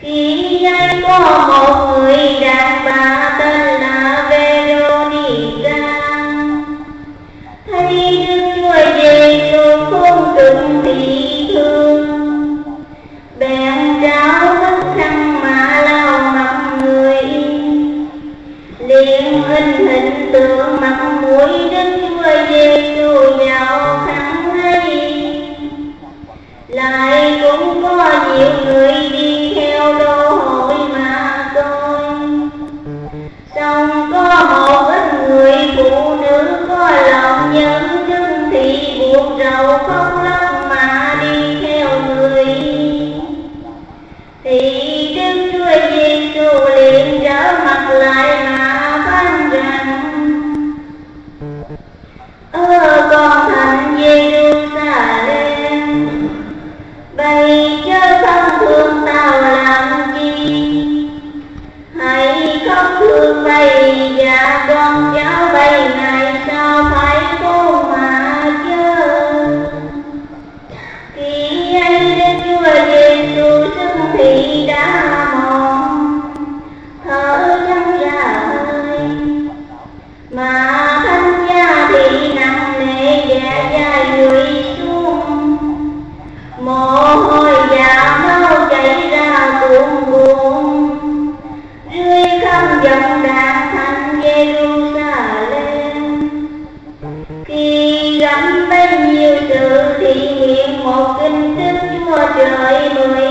khi anh có một người đàn bà tên là Veronica. Thấy Đức Chúa Giêsu không từng bị thương, bèn cháu thức khăn mà lao mặt người. Liền hình hình tượng mặt mũi Đức Chúa Giêsu vào khăn ấy lại cũng có nhiều người Vì Đức Chúa Giêsu liền trở mặt lại mà phán rằng Ơ con thành Giê-ru-sa-lem Bày cho thân thương tao là Mokkan Tattu Ajayi Maya